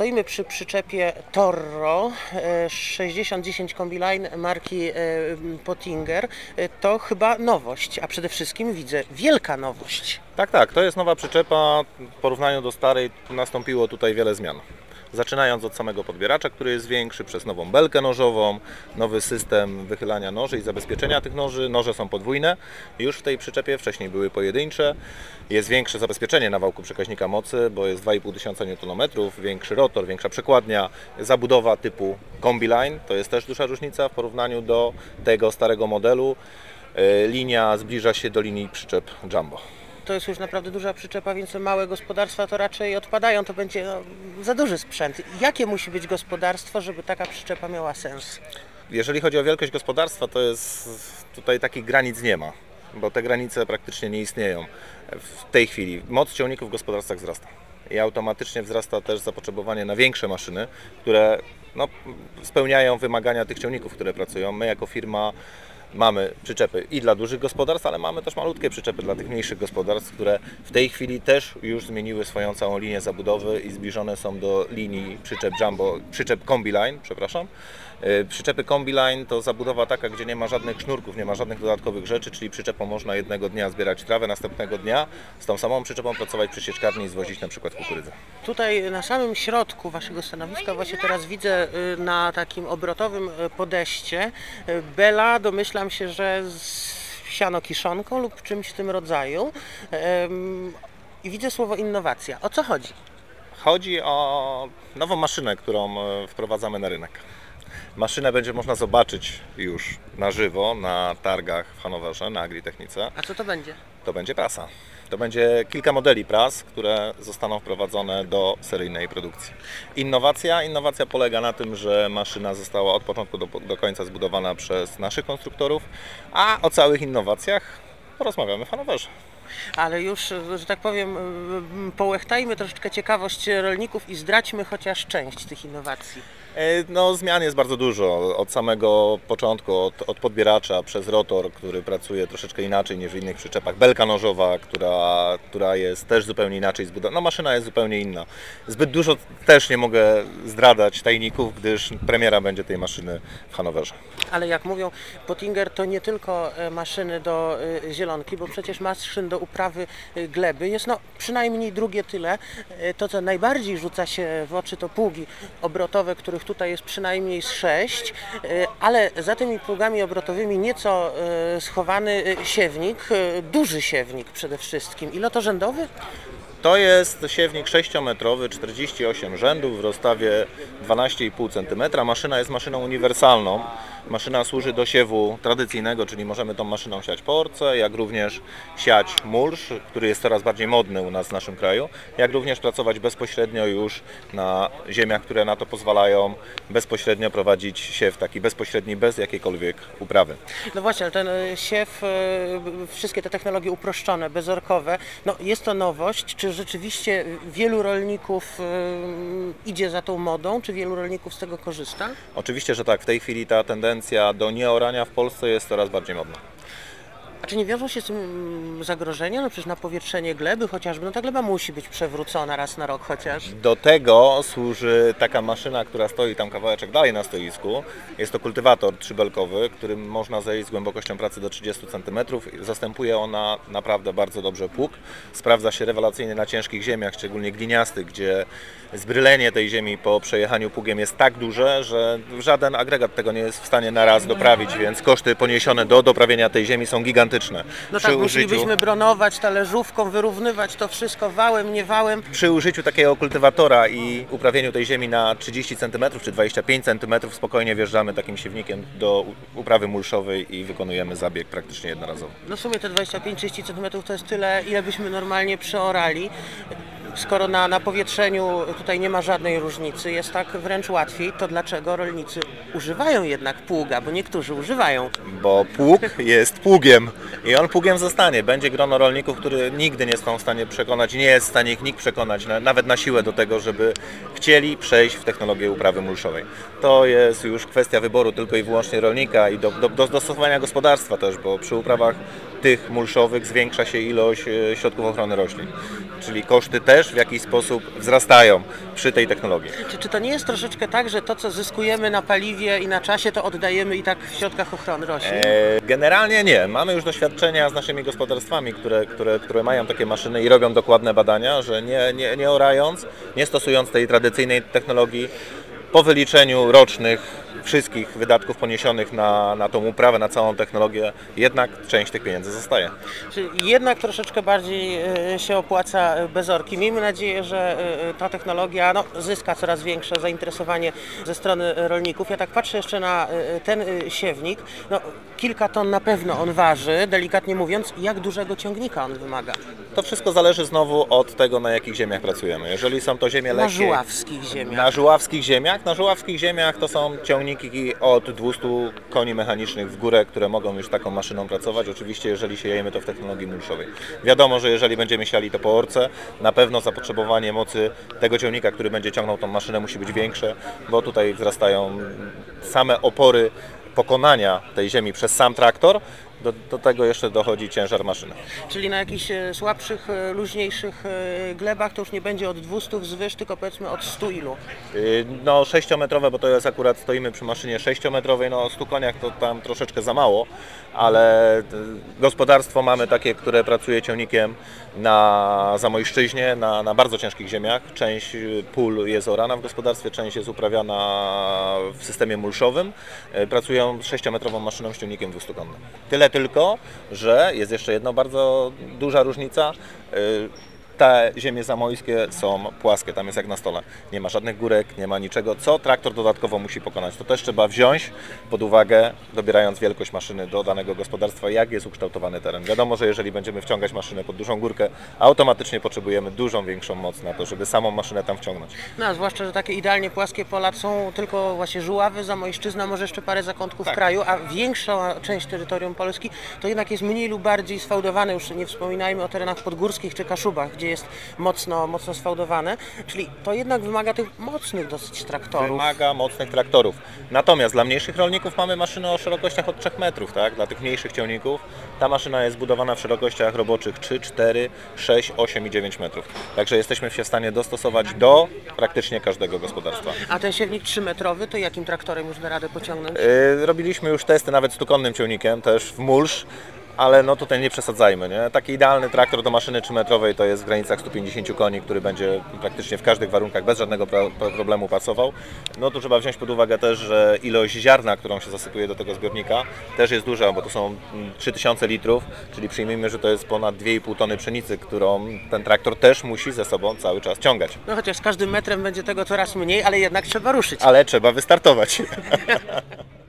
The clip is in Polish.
Stoimy przy przyczepie Torro e, 6010 Combiline marki e, Pottinger. E, To chyba nowość, a przede wszystkim widzę wielka nowość. Tak, tak, to jest nowa przyczepa. W porównaniu do starej nastąpiło tutaj wiele zmian. Zaczynając od samego podbieracza, który jest większy, przez nową belkę nożową, nowy system wychylania noży i zabezpieczenia tych noży. Noże są podwójne. Już w tej przyczepie wcześniej były pojedyncze. Jest większe zabezpieczenie na wałku przekaźnika mocy, bo jest 2,5 tysiąca Nm, większy rotor, większa przekładnia, zabudowa typu Combiline. To jest też duża różnica w porównaniu do tego starego modelu. E, Linia zbliża się do linii przyczep Jumbo. To jest już naprawdę duża przyczepa, więc małe gospodarstwa to raczej odpadają. To będzie no, za duży sprzęt. Jakie musi być gospodarstwo, żeby taka przyczepa miała sens? Jeżeli chodzi o wielkość gospodarstwa, to jest tutaj takich granic nie ma, bo te granice praktycznie nie istnieją. W tej chwili moc ciągników w gospodarstwach wzrasta i automatycznie wzrasta też zapotrzebowanie na większe maszyny, które no, spełniają wymagania tych ciągników, które pracują. My jako firma mamy przyczepy i dla dużych gospodarstw, ale mamy też malutkie przyczepy dla tych mniejszych gospodarstw, które w tej chwili też już zmieniły swoją całą linię zabudowy i zbliżone są do linii przyczep Jumbo, przyczep Combiline, przepraszam. Yy, Przyczepy Combiline to zabudowa taka, gdzie nie ma żadnych sznurków, nie ma żadnych dodatkowych rzeczy, czyli przyczepą można jednego dnia zbierać trawę, następnego dnia z tą samą przyczepą pracować przy sieczkarni i zwozić na przykład kukurydzę. Tutaj na samym środku waszego stanowiska właśnie teraz widzę y, na takim obrotowym y, podejście y, Bela, domyślam się, że z siano kiszonką lub czymś w tym rodzaju. I widzę słowo innowacja. O co chodzi? Chodzi o nową maszynę, którą e, wprowadzamy na rynek. Maszynę będzie można zobaczyć już na żywo na targach w Hanowerze, na Agritechnice. A co to będzie? To będzie prasa. To będzie kilka modeli pras, które zostaną wprowadzone do seryjnej produkcji. Innowacja? Innowacja polega na tym, że maszyna została od początku do, do końca zbudowana przez naszych konstruktorów, a o całych innowacjach porozmawiamy w Hanowerze. Ale już, że tak powiem, y, połechtajmy troszeczkę ciekawość rolników i zdradźmy chociaż część tych innowacji. E, No, zmian jest bardzo dużo. Od samego początku, od, od podbieracza przez rotor, który pracuje troszeczkę inaczej niż w innych przyczepach. Belka nożowa, która, która jest też zupełnie inaczej zbudowana. No, maszyna jest zupełnie inna. Zbyt dużo też nie mogę zdradzać tajników, gdyż premiera będzie tej maszyny w Hanowerze. Ale jak mówią, Pottinger to nie tylko e, maszyny do e, zielonki, bo przecież maszyn do uprawy e, gleby jest no przynajmniej drugie tyle. E, To, co najbardziej rzuca się w oczy, to pługi obrotowe, których tutaj jest przynajmniej sześć, e, ale za tymi pługami obrotowymi nieco schowany siewnik, duży siewnik przede wszystkim. Ilotorzędowy? To jest siewnik 6-metrowy, 48 rzędów w rozstawie 12,5 cm. Maszyna jest maszyną uniwersalną. Maszyna służy do siewu tradycyjnego, czyli możemy tą maszyną siać porce, jak również siać mulsz, który jest coraz bardziej modny u nas w naszym kraju, jak również pracować bezpośrednio już na ziemiach, które na to pozwalają, bezpośrednio prowadzić siew taki bezpośredni, bez jakiejkolwiek uprawy. No właśnie, ale ten e, siew, e, wszystkie te technologie uproszczone, bezorkowe, no jest to nowość. Czy rzeczywiście wielu rolników e, idzie za tą modą? Czy wielu rolników z tego korzysta? Oczywiście, że tak, w tej chwili ta tendencja do nieorania w Polsce jest coraz bardziej modna. A czy nie wiążą się z tym mm, zagrożenia? No przecież na powietrzenie gleby chociażby, no ta gleba musi być przewrócona raz na rok chociaż. Do tego służy taka maszyna, która stoi tam kawałeczek dalej na stoisku. Jest to kultywator trzybelkowy, którym można zejść z głębokością pracy do 30 cm. Zastępuje ona naprawdę bardzo dobrze pług. Sprawdza się rewelacyjnie na ciężkich ziemiach, szczególnie gliniastych, gdzie zbrylenie tej ziemi po przejechaniu pługiem jest tak duże, że żaden agregat tego nie jest w stanie na raz doprawić, więc koszty poniesione do doprawienia tej ziemi są gigantyczne. No tak, musielibyśmy bronować talerzówką, wyrównywać to wszystko wałem, nie wałem. przy użyciu takiego kultywatora i uprawieniu tej ziemi na 30 cm czy 25 cm spokojnie wjeżdżamy takim siewnikiem do uprawy mulszowej i wykonujemy zabieg praktycznie jednorazowo. No w sumie te 25-30 cm to jest tyle, ile byśmy normalnie przeorali. Skoro na, na powietrzeniu tutaj nie ma żadnej różnicy, jest tak wręcz łatwiej, to dlaczego rolnicy używają jednak pługa? Bo niektórzy używają. Bo pług jest pługiem i on pługiem zostanie. Będzie grono rolników, które nigdy nie są w stanie przekonać, nie jest w stanie ich nikt przekonać, na- nawet na siłę do tego, żeby chcieli przejść w technologię uprawy mulszowej. To jest już kwestia wyboru tylko i wyłącznie rolnika i do, do, do dostosowania gospodarstwa też, bo przy uprawach tych mulszowych zwiększa się ilość e, środków ochrony roślin. Czyli koszty też w jakiś sposób wzrastają przy tej technologii. Czy, czy to nie jest troszeczkę tak, że to, co zyskujemy na paliwie i na czasie, to oddajemy i tak w środkach ochrony roślin? E, Generalnie nie. Mamy już doświadczenia z naszymi gospodarstwami, które, które, które mają takie maszyny i robią dokładne badania, że nie, nie, nie orając, nie stosując tej tradycyjnej technologii, po wyliczeniu rocznych wszystkich wydatków poniesionych na, na tą uprawę, na całą technologię, jednak część tych pieniędzy zostaje. Czyli jednak troszeczkę bardziej e, się opłaca e, bez orki. Miejmy nadzieję, że e, ta technologia no, zyska coraz większe zainteresowanie ze strony rolników. Ja tak patrzę jeszcze na ten siewnik. No, kilka ton na pewno on waży, delikatnie mówiąc. Jak dużego ciągnika on wymaga? To wszystko zależy znowu od tego, na jakich ziemiach pracujemy. Jeżeli są to ziemie Na lekkie, żuławskich ziemiach. Na żuławskich ziemiach? Na żuławskich ziemiach to są ciągniki od 200 koni mechanicznych w górę, które mogą już taką maszyną pracować. Oczywiście, jeżeli siejemy to w technologii mulszowej. Wiadomo, że jeżeli będziemy siali to po orce, na pewno zapotrzebowanie mocy tego ciągnika, który będzie ciągnął tą maszynę musi być większe, bo tutaj wzrastają same opory pokonania tej ziemi przez sam traktor. Do, do tego jeszcze dochodzi ciężar maszyny. Czyli na jakichś e, słabszych, e, luźniejszych e, glebach to już nie będzie od 200 wzwyż, tylko powiedzmy od 100 ilu. Yy, No 6-metrowe, bo to jest akurat stoimy przy maszynie 6-metrowej, no o 100 koniach to tam troszeczkę za mało, ale y, gospodarstwo mamy takie, które pracuje ciągnikiem na Zamojszczyźnie, na, na bardzo ciężkich ziemiach. Część y, pól jest orana w gospodarstwie, część jest uprawiana w systemie mulszowym. Y, Pracują z 6-metrową maszyną z ciągnikiem 200-konnym. Tyle tylko, że jest jeszcze jedna bardzo duża różnica. Te ziemie zamojskie są płaskie, tam jest jak na stole. Nie ma żadnych górek, nie ma niczego, co traktor dodatkowo musi pokonać. To też trzeba wziąć pod uwagę, dobierając wielkość maszyny do danego gospodarstwa, jak jest ukształtowany teren. Wiadomo, że jeżeli będziemy wciągać maszynę pod dużą górkę, automatycznie potrzebujemy dużą, większą moc na to, żeby samą maszynę tam wciągnąć. No, a zwłaszcza, że takie idealnie płaskie pola są tylko właśnie Żuławy, Zamojszczyzna, może jeszcze parę zakątków Tak. kraju, a większa część terytorium Polski to jednak jest mniej lub bardziej sfałdowane, już nie wspominajmy o terenach podgórskich czy Kaszubach, gdzie jest mocno, mocno sfałdowane, czyli to jednak wymaga tych mocnych dosyć traktorów. Wymaga mocnych traktorów. Natomiast dla mniejszych rolników mamy maszyny o szerokościach od 3 metrów, tak? Dla tych mniejszych ciągników ta maszyna jest zbudowana w szerokościach roboczych 3, 4, 6, 8 i 9 metrów. Także jesteśmy się w stanie dostosować do praktycznie każdego gospodarstwa. A ten siewnik 3-metrowy, to jakim traktorem już da radę pociągnąć? Yy, Robiliśmy już testy nawet z tukonnym ciągnikiem, też w mulsz, ale no tutaj nie przesadzajmy, nie? Taki idealny traktor do maszyny 3-metrowej to jest w granicach 150 koni, który będzie praktycznie w każdych warunkach bez żadnego pro- pro- problemu pasował. No tu trzeba wziąć pod uwagę też, że ilość ziarna, którą się zasypuje do tego zbiornika też jest duża, bo to są mm, 3000 litrów, czyli przyjmijmy, że to jest ponad 2,5 tony pszenicy, którą ten traktor też musi ze sobą cały czas ciągać. No chociaż z każdym metrem będzie tego coraz mniej, ale jednak trzeba ruszyć. Ale trzeba wystartować.